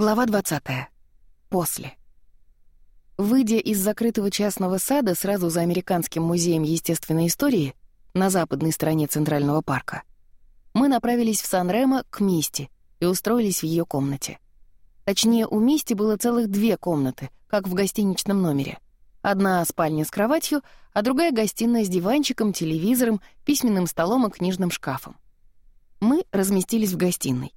Глава 20. После. Выйдя из закрытого частного сада сразу за Американским музеем естественной истории на западной стороне Центрального парка, мы направились в Сан-Ремо к Мисти и устроились в ее комнате. Точнее, у Мисти было целых две комнаты, как в гостиничном номере. Одна спальня с кроватью, а другая гостиная с диванчиком, телевизором, письменным столом и книжным шкафом. Мы разместились в гостиной.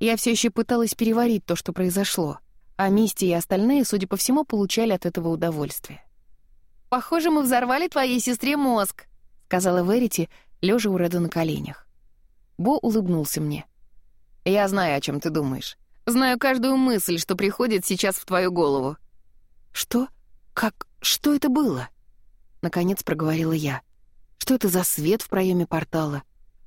Я все еще пыталась переварить то, что произошло, а Мисти и остальные, судя по всему, получали от этого удовольствие. «Похоже, мы взорвали твоей сестре мозг», — сказала Верити, лежа у Реда на коленях. Бо улыбнулся мне. «Я знаю, о чем ты думаешь. Знаю каждую мысль, что приходит сейчас в твою голову». «Что? Как? Что это было?» Наконец проговорила я. «Что это за свет в проеме портала?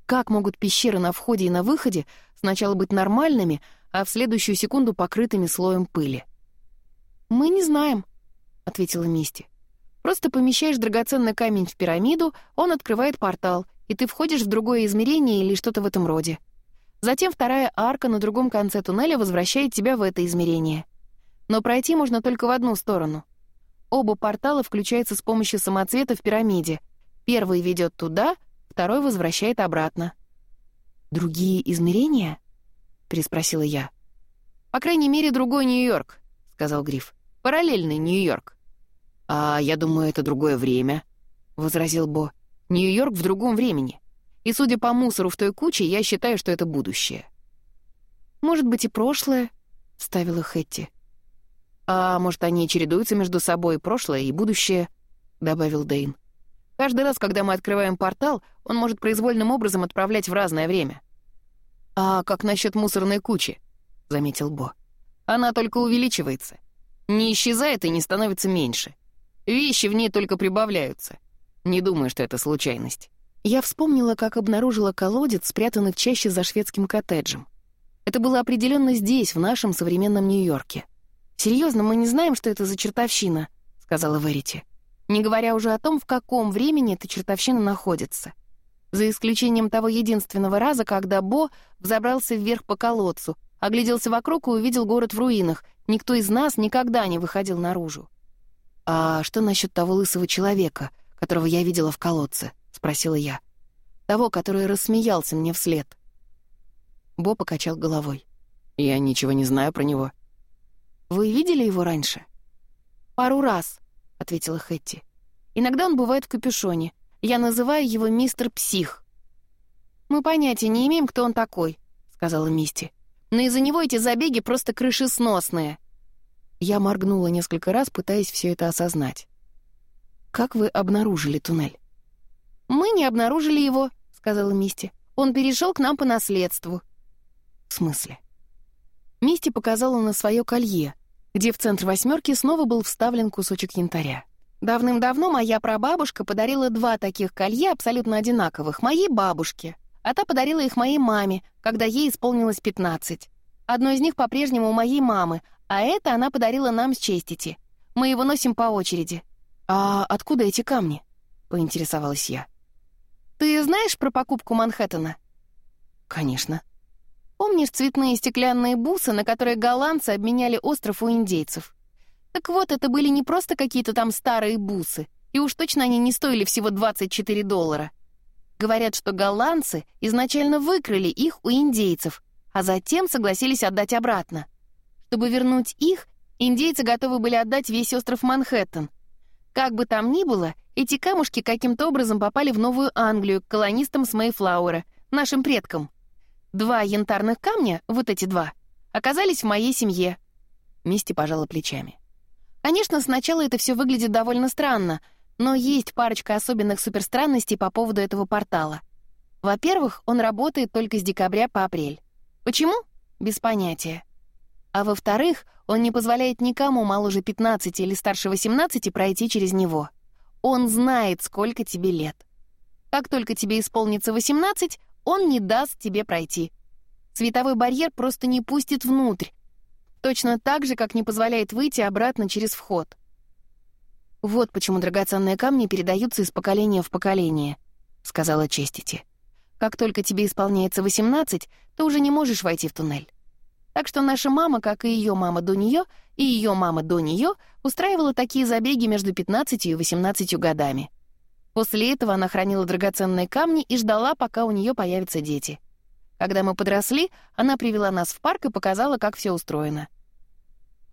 Как могут пещеры на входе и на выходе сначала быть нормальными, а в следующую секунду покрытыми слоем пыли. «Мы не знаем», — ответила Мисти. «Просто помещаешь драгоценный камень в пирамиду, он открывает портал, и ты входишь в другое измерение или что-то в этом роде. Затем вторая арка на другом конце туннеля возвращает тебя в это измерение. Но пройти можно только в одну сторону. Оба портала включаются с помощью самоцвета в пирамиде. Первый ведет туда, второй возвращает обратно. «Другие измерения?» — переспросила я. «По крайней мере, другой Нью-Йорк», — сказал Гриф. «Параллельный Нью-Йорк». «А я думаю, это другое время», — возразил Бо. «Нью-Йорк в другом времени. И судя по мусору в той куче, я считаю, что это будущее». «Может быть, и прошлое», — ставила Хэтти. «А может, они чередуются между собой, прошлое и будущее», — добавил Дэйн. Каждый раз, когда мы открываем портал, он может произвольным образом отправлять в разное время. «А как насчет мусорной кучи?» — заметил Бо. «Она только увеличивается. Не исчезает и не становится меньше. Вещи в ней только прибавляются. Не думаю, что это случайность». Я вспомнила, как обнаружила колодец, спрятанный в чаще за шведским коттеджем. Это было определенно здесь, в нашем современном Нью-Йорке. «Серьезно, мы не знаем, что это за чертовщина», — сказала Верити не говоря уже о том, в каком времени эта чертовщина находится. За исключением того единственного раза, когда Бо взобрался вверх по колодцу, огляделся вокруг и увидел город в руинах. Никто из нас никогда не выходил наружу. «А что насчет того лысого человека, которого я видела в колодце?» — спросила я. «Того, который рассмеялся мне вслед». Бо покачал головой. «Я ничего не знаю про него». «Вы видели его раньше?» «Пару раз», — ответила Хэтти. «Иногда он бывает в капюшоне. Я называю его мистер Псих». «Мы понятия не имеем, кто он такой», — сказала Мисти. «Но из-за него эти забеги просто крышесносные». Я моргнула несколько раз, пытаясь все это осознать. «Как вы обнаружили туннель?» «Мы не обнаружили его», — сказала Мисти. «Он перешел к нам по наследству». «В смысле?» Мисти показала на свое колье — где в центр восьмерки снова был вставлен кусочек янтаря. Давным-давно моя прабабушка подарила два таких колье абсолютно одинаковых моей бабушке, а та подарила их моей маме, когда ей исполнилось 15. Одно из них по-прежнему у моей мамы, а это она подарила нам с честити. Мы его носим по очереди. «А откуда эти камни?» — поинтересовалась я. «Ты знаешь про покупку Манхэттена?» «Конечно», Помнишь цветные стеклянные бусы, на которые голландцы обменяли остров у индейцев? Так вот, это были не просто какие-то там старые бусы, и уж точно они не стоили всего 24 доллара. Говорят, что голландцы изначально выкрали их у индейцев, а затем согласились отдать обратно. Чтобы вернуть их, индейцы готовы были отдать весь остров Манхэттен. Как бы там ни было, эти камушки каким-то образом попали в Новую Англию к колонистам с Мэйфлауэра, нашим предкам — Два янтарных камня, вот эти два, оказались в моей семье. Мисти пожала плечами. Конечно, сначала это все выглядит довольно странно, но есть парочка особенных суперстранностей по поводу этого портала. Во-первых, он работает только с декабря по апрель. Почему? Без понятия. А во-вторых, он не позволяет никому моложе 15 или старше 18 пройти через него. Он знает, сколько тебе лет. Как только тебе исполнится 18, он не даст тебе пройти. Световой барьер просто не пустит внутрь. Точно так же, как не позволяет выйти обратно через вход. «Вот почему драгоценные камни передаются из поколения в поколение», — сказала Честити. «Как только тебе исполняется 18, ты уже не можешь войти в туннель. Так что наша мама, как и ее мама до нее, и ее мама до нее, устраивала такие забеги между 15 и 18 годами. После этого она хранила драгоценные камни и ждала, пока у нее появятся дети. Когда мы подросли, она привела нас в парк и показала, как все устроено.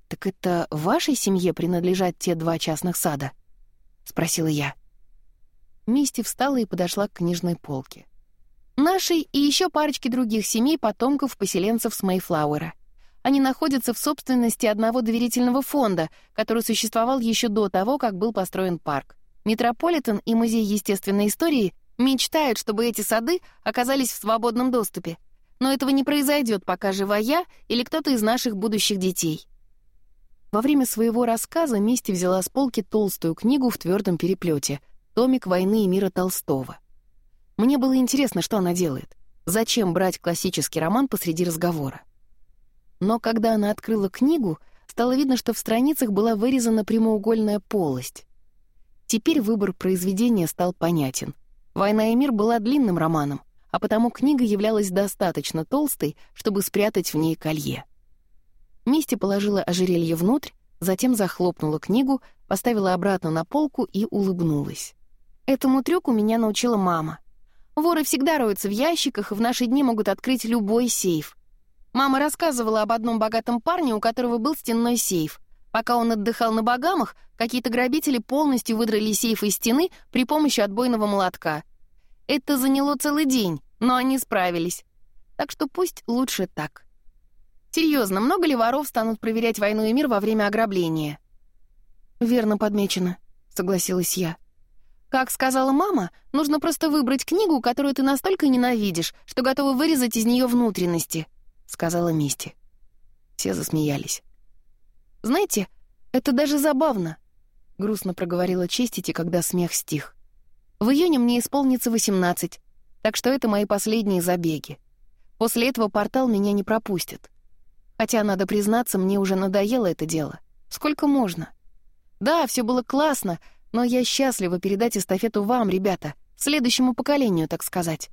«Так это вашей семье принадлежат те два частных сада?» — спросила я. Мисти встала и подошла к книжной полке. «Нашей и еще парочки других семей потомков-поселенцев с Мейфлауэра. Они находятся в собственности одного доверительного фонда, который существовал еще до того, как был построен парк. Метрополитен и Музей естественной истории мечтают, чтобы эти сады оказались в свободном доступе, но этого не произойдет, пока жива я или кто-то из наших будущих детей. Во время своего рассказа Мисти взяла с полки толстую книгу в твердом переплете «Томик войны и мира Толстого». Мне было интересно, что она делает. Зачем брать классический роман посреди разговора? Но когда она открыла книгу, стало видно, что в страницах была вырезана прямоугольная полость. Теперь выбор произведения стал понятен. «Война и мир» была длинным романом, а потому книга являлась достаточно толстой, чтобы спрятать в ней колье. Мисти положила ожерелье внутрь, затем захлопнула книгу, поставила обратно на полку и улыбнулась. «Этому трюку меня научила мама. Воры всегда роются в ящиках и в наши дни могут открыть любой сейф. Мама рассказывала об одном богатом парне, у которого был стенной сейф. Пока он отдыхал на богамах, какие-то грабители полностью выдрали сейф из стены при помощи отбойного молотка. Это заняло целый день, но они справились. Так что пусть лучше так. Серьезно, много ли воров станут проверять войну и мир во время ограбления? «Верно подмечено», — согласилась я. «Как сказала мама, нужно просто выбрать книгу, которую ты настолько ненавидишь, что готова вырезать из нее внутренности», — сказала Мисти. Все засмеялись. Знаете, это даже забавно», — грустно проговорила Честити, когда смех стих. «В июне мне исполнится 18, так что это мои последние забеги. После этого портал меня не пропустит. Хотя, надо признаться, мне уже надоело это дело. Сколько можно? Да, все было классно, но я счастлива передать эстафету вам, ребята, следующему поколению, так сказать».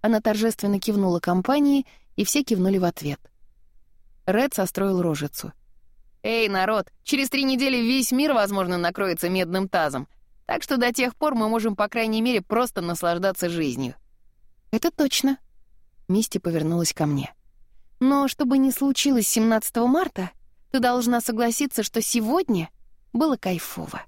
Она торжественно кивнула компании, и все кивнули в ответ. Ред состроил рожицу — «Эй, народ, через три недели весь мир, возможно, накроется медным тазом, так что до тех пор мы можем, по крайней мере, просто наслаждаться жизнью». «Это точно». Мисти повернулась ко мне. «Но чтобы не случилось 17 марта, ты должна согласиться, что сегодня было кайфово».